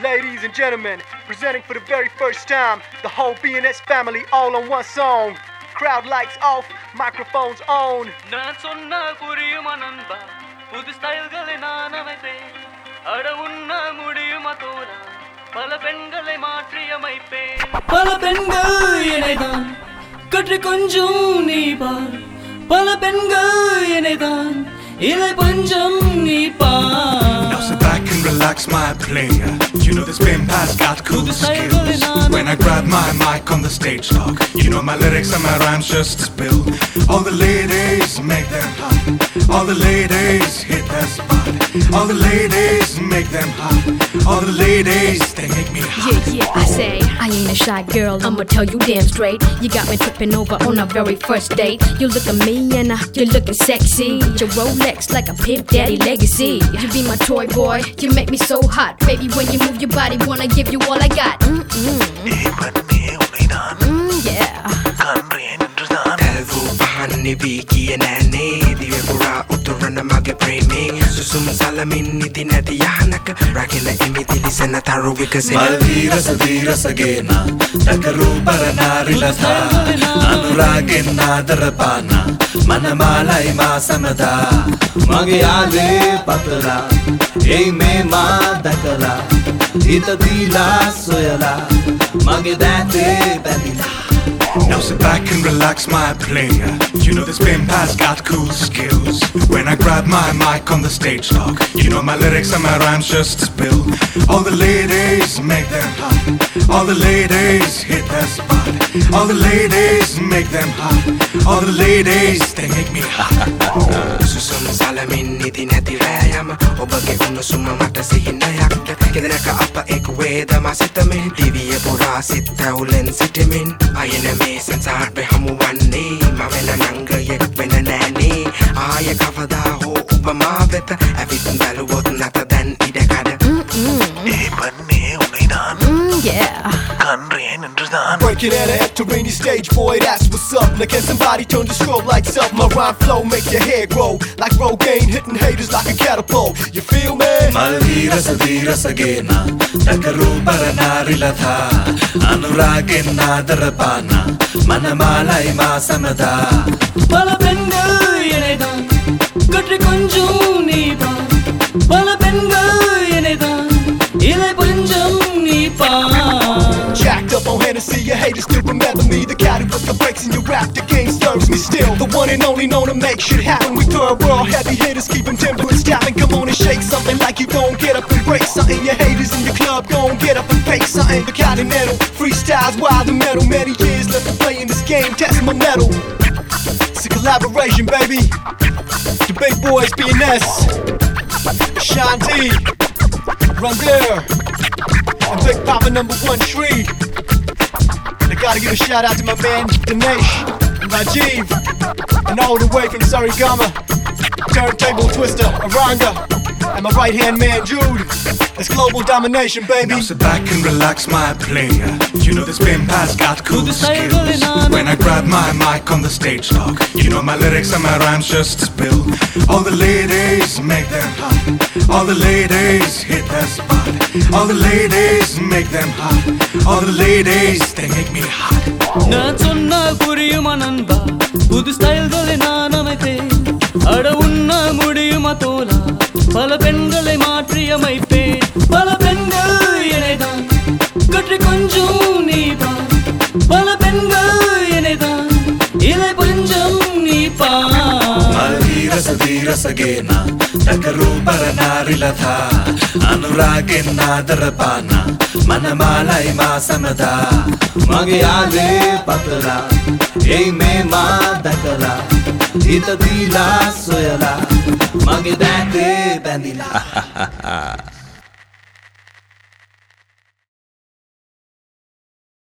Ladies and gentlemen, presenting for the very first time, the whole BNS family all on one song. Crowd lights off, microphones on. நான் சொன்ன புரியுமா நண்பா புது ஸ்டைல்களை நான் அமைப்பேன் அட உண்ண முடியுமா தோழா பல பெண்களை மாற்றி அமைப்பேன் பல பெண்கள் என்னைதான் கற்று கொஞ்சம் நீ பார் பல பெண்கள் என்னைதான் இலை பஞ்சம் நீ பார் relax, my player. You know this pimp has got cool skills. When I grab my mic on the stage talk, you know my lyrics and my rhymes just spill. All the ladies make them hot. All the ladies hit the spot. All the ladies make them hot. All the ladies, they make me hot. Yeah, yeah, I say I ain't a shy girl, I'ma tell you damn straight. You got me tripping over on our very first date. You look at me and uh, you're looking sexy. Your Rolex like a Pimp Daddy legacy. You be my toy boy, you make me so hot. Baby, when you move your body, wanna give you all I got. Mm-mm. අනිවී කිය නෑනේ දිවපුරා උතුරන මගේ ප්‍රේමේ. සුසුම් සලමින් නිති නැති යහනක රකින එමිති ලිසන තරු විකසෙන මල්වීරස වීරසගේන ටකරූපරනාරිලතා අනුරාගෙන් නාදරපාන මනමාලයි මා සමදා. මගේ යාලේ පතලා. එයි මේ මා දැකලා. හිත දීලා සොයලා. මගේ දැතේ පැතිලා Now sit back and relax, my player. You know this pimp has got cool skills. When I grab my mic on the stage talk, you know my lyrics and my rhymes just spill. All the ladies make them hot. All the ladies hit the spot. All the ladies make them hot. All the ladies, they make me hot. සුසුම සලමින් නිති නැති රෑයම ඔබගේ උණුසුම මට සිහිනයක්ද ගෙදනක අප එක් වේදම සිතමින් දිවිය පුරා සිත් තැවුලෙන් සිටිමින් අයන මේ සංසාර්පය හමු වන්නේ මවෙන නංගයෙක් වෙන නෑනේ ආය කවදා හෝ ඔබ මා වෙත ඇවිත් බැලුවොත් නැත දැන් ඉඩකඩ Mm, yeah. Breaking out at the rainy stage, boy, that's what's up. Now can somebody turn the strobe lights up? My rhyme flow make your hair grow like Rogaine, hitting haters like a catapult. You feel me? Malvira Savira Sagena Takaru Paranarilatha Anuragin Nadarapana Manamalai Masamada பல பெண்கள் என்னைதான் கற்று கொஞ்சம் நீ பார் பல பெண்கள் என்னைதான் இலை பஞ்சம் நீ பார் Jacked up on Hennessy, your haters still remember me. The cat who put the brakes in your rap, the game serves me still. The one and only known to make shit happen. We third world heavy hitters, keep 'em temper and stabbing. Come on and shake something like you gon' get up and break something. Your haters in your club gon' get up and fake something. The continental freestyles wild and metal. Many years left to play in this game, test my metal. It's a collaboration, baby. The big boys, BNS, Shanti, Rundir, and Big Papa number one tree. I gotta give a shout out to my man Dinesh and Rajiv, and all the way from Sarigama, Turntable Twister, Aranga, and my right hand man Jude. It's global domination, baby. Now sit back and relax, my player. You know this pimp has got cool skills. When I grab my mic on the stage talk, you know my lyrics and my rhymes just spill. All the ladies make them hot. All the ladies hit the spot. All the ladies make them hot. All the ladies, they make me hot. நான் சொன்னால் புரியுமா நண்பா? புது ஸ்டைல்களை நான் அமைப்பேன் அட உண்ண முடியுமா தோலா பல பெண்களை மாற்றி அமைப்பேன். பல பெண்கள் இணைதான் கற்று கொஞ்சம் நீ பல பெண்கள் இணைதான் இலை கொஞ்சம் நீ பா රසදී රසගේන ටකරූපරනාරිලතා අනුරාගෙන් නාදරපාන මනමාලයි මා සමදා මගේ යාලේ පතලා එයි මේ මා දැකලා හිතදීලා සොයලා මගේ දැතේ බැඳිලා